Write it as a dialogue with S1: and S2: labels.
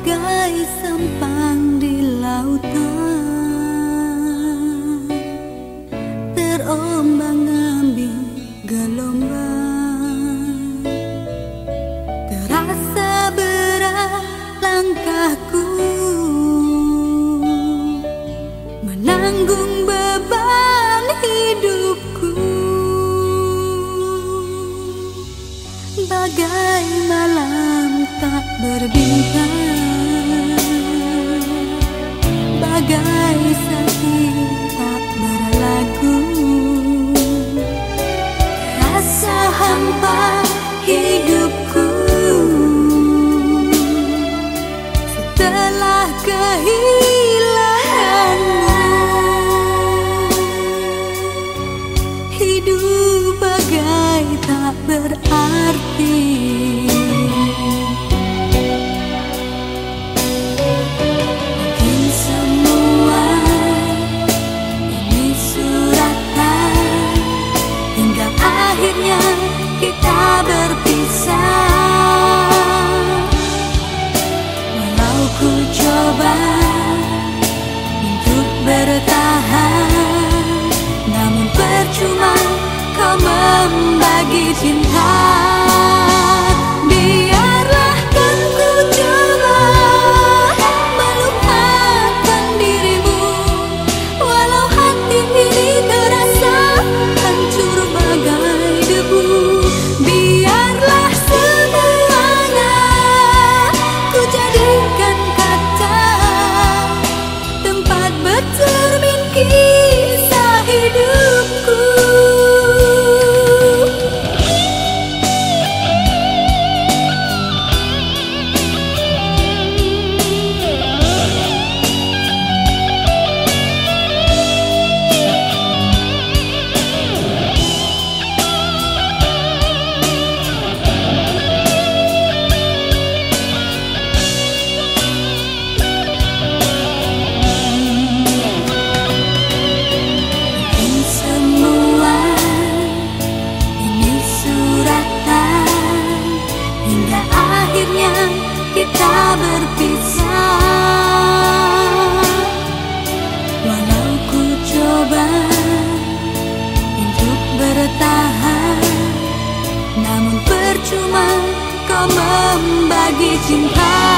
S1: bagai sempang di lautan. Terombang ambing gelombang. Terasa berat langkahku. Menanggung beban hidupku. Bagai malam tak berbintang 格拉格依。Coba akhirnya kita berpisah. Walau ku coba untuk bertahan Namun percuma kau membagi cinta